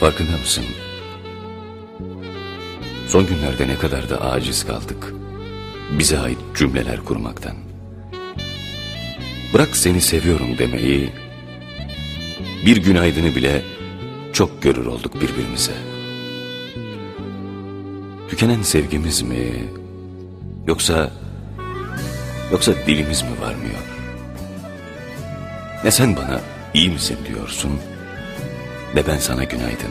Farkında mısın? Son günlerde ne kadar da aciz kaldık. Bize ait cümleler kurmaktan. Bırak seni seviyorum demeyi, bir günaydını bile çok görür olduk birbirimize. Tükenen sevgimiz mi, yoksa yoksa dilimiz mi varmıyor? Ne sen bana iyi misin diyorsun, ne ben sana günaydın.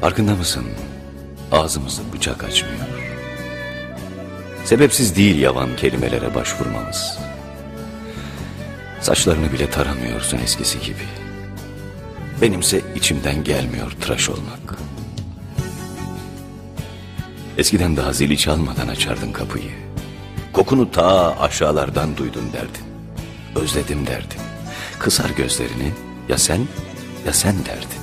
Farkında mısın? Ağzımızı bıçak açmıyor. Sebepsiz değil yavan kelimelere başvurmamız. Saçlarını bile taramıyorsun eskisi gibi. Benimse içimden gelmiyor tıraş olmak. Eskiden daha zili çalmadan açardın kapıyı. Kokunu ta aşağılardan duydum derdin. Özledim derdin. Kısar gözlerini ya sen ya sen derdin.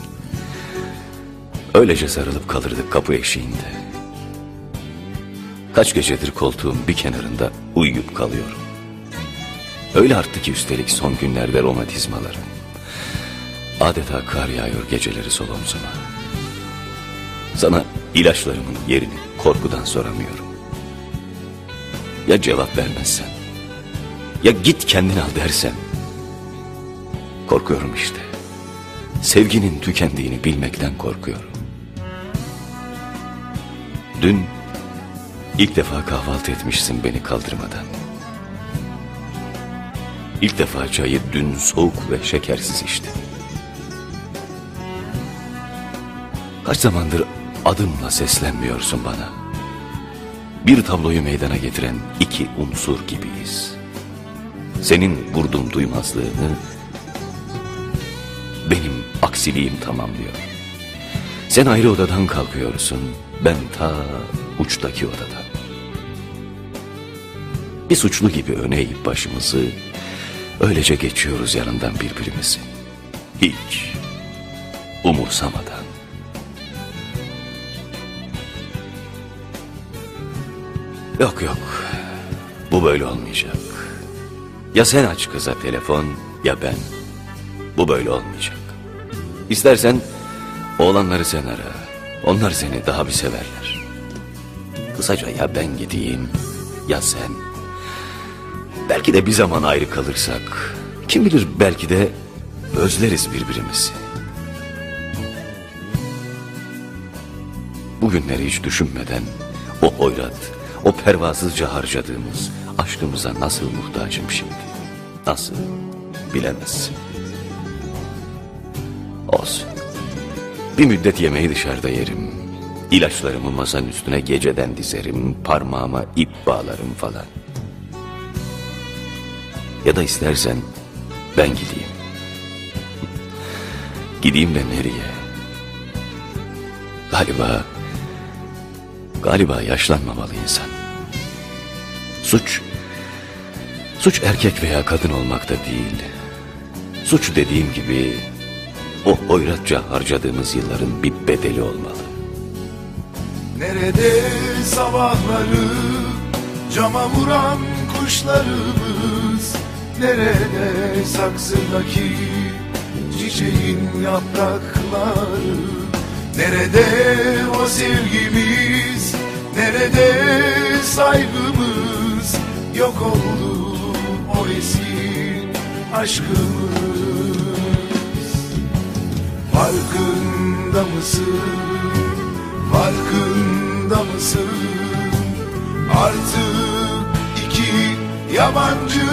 Öylece sarılıp kalırdık kapı eşiğinde. Kaç gecedir koltuğun bir kenarında uyuyup kalıyorum. Öyle arttı ki üstelik son günlerde romatizmalarım. Adeta kar yağıyor geceleri sol. Sana ilaçlarımın yerini korkudan soramıyorum. Ya cevap vermezsen, ya git kendin al dersen. Korkuyorum işte. Sevginin tükendiğini bilmekten korkuyorum. Dün ilk defa kahvaltı etmişsin beni kaldırmadan. İlk defa çayı dün soğuk ve şekersiz içtim. Kaç zamandır adımla seslenmiyorsun bana. Bir tabloyu meydana getiren iki unsur gibiyiz. Senin vurdum duymazlığını benim aksiliğim tamamlıyor. Sen ayrı odadan kalkıyorsun, ben ta uçtaki odadan. Bir suçlu gibi öne eğip başımızı öylece geçiyoruz yanından birbirimizi. Hiç umursamadan. Yok yok. Bu böyle olmayacak. Ya sen aç kıza telefon ya ben. Bu böyle olmayacak. İstersen oğlanları sen ara. Onlar seni daha bir severler. Kısaca ya ben gideyim ya sen. Belki de bir zaman ayrı kalırsak. Kim bilir belki de özleriz birbirimizi. Bugünleri hiç düşünmeden o hoyrat, o pervasızca harcadığımız aşkımıza nasıl muhtacım şimdi? Nasıl? Bilemezsin. Olsun. Bir müddet yemeği dışarıda yerim. İlaçlarımı masanın üstüne geceden dizerim. Parmağıma ip bağlarım falan. Ya da istersen ben gideyim. Gideyim de nereye? Galiba, galiba yaşlanmamalı insan. Suç, suç erkek veya kadın olmakta değil. Suç dediğim gibi o hoyratça harcadığımız yılların bir bedeli olmalı. Nerede sabahları cama vuran kuşlarımız Nerede saksıdaki çiçeğin yaprakları Nerede o sevgimiz Nerede saygımız Yok oldu o aşkımız Farkında mısın? Farkında mısın? Artık iki yabancıyız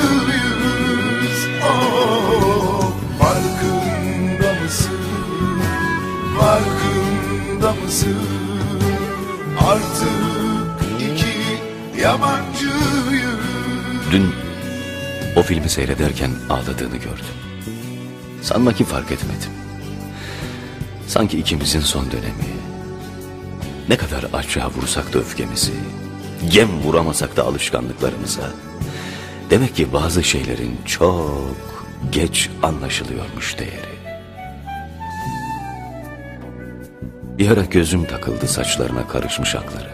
oh, Farkında mısın? Farkında mısın? Artık iki yabancıyız Dün o filmi seyrederken ağladığını gördüm. Sanma ki fark etmedim. Sanki ikimizin son dönemi. Ne kadar açığa vursak da öfkemizi, gem vuramasak da alışkanlıklarımıza. Demek ki bazı şeylerin çok geç anlaşılıyormuş değeri. Bir ara gözüm takıldı saçlarına karışmış akları.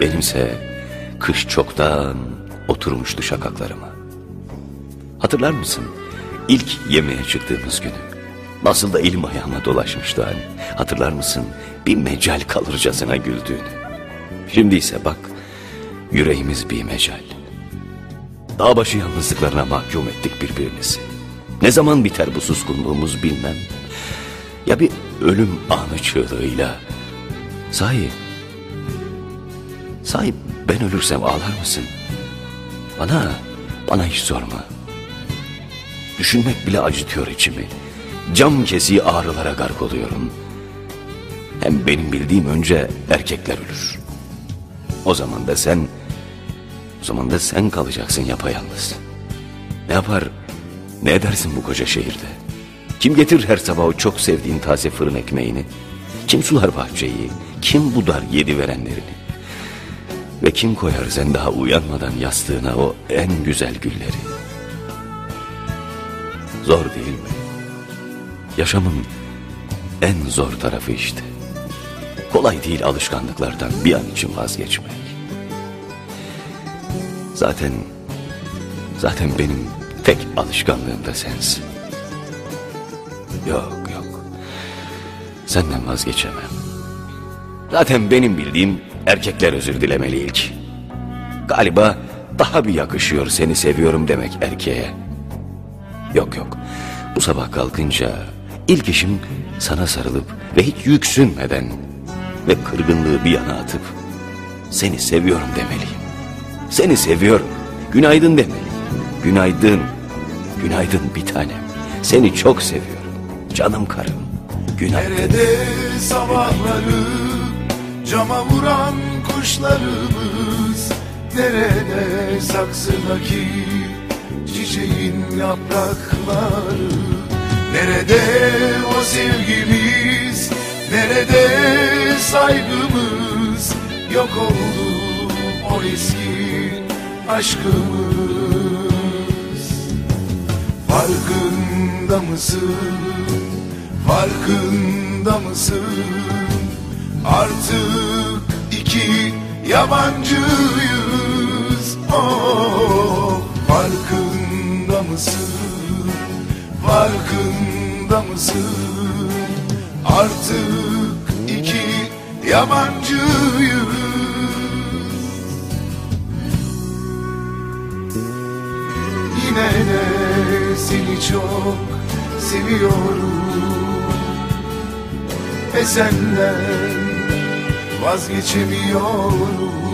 Benimse kış çoktan oturmuştu şakaklarıma. Hatırlar mısın? İlk yemeğe çıktığımız günü. Nasıl da elim ayağıma dolaşmıştı hani. Hatırlar mısın? Bir mecal kalırcasına güldüğünü. Şimdi ise bak, yüreğimiz bir mecal. Dağbaşı yalnızlıklarına mahkum ettik birbirimizi. Ne zaman biter bu suskunluğumuz bilmem. Ya bir ölüm anı çığlığıyla. Sahi, sahi ben ölürsem ağlar mısın? Bana, bana hiç sorma. Düşünmek bile acıtıyor içimi. Cam kesiği ağrılara gark oluyorum. Hem benim bildiğim önce erkekler ölür. O zaman da sen, o zaman da sen kalacaksın yapayalnız. Ne yapar, ne edersin bu koca şehirde? Kim getirir her sabah o çok sevdiğin taze fırın ekmeğini? Kim sular bahçeyi? Kim budar yedi verenlerini? Ve kim koyar sen daha uyanmadan yastığına o en güzel gülleri? Zor değil mi? Yaşamın en zor tarafı işte. Kolay değil alışkanlıklardan bir an için vazgeçmek. Zaten, zaten benim tek alışkanlığım da sensin. Yok yok. Senden vazgeçemem. Zaten benim bildiğim erkekler özür dilemeli ilk. Galiba daha bir yakışıyor seni seviyorum demek erkeğe. Yok yok. Bu sabah kalkınca ilk işim sana sarılıp ve hiç yüksünmeden ve kırgınlığı bir yana atıp seni seviyorum demeliyim. Seni seviyorum. Günaydın demeliyim. Günaydın. Günaydın bir tanem. Seni çok seviyorum. Canım karım. Günaydın. Nerede sabahları cama vuran kuşlarımız Nerede saksıdaki çiçeğin yaprakları Nerede o sevgimiz Nerede saygımız Yok oldu o eski aşkımız Farkında mısın? Farkında mısın? Artık iki yabancıyız. Oh, farkında mısın? Farkında mısın? Artık iki yabancıyız. Yine de seni çok seviyorum Ve senden vazgeçemiyorum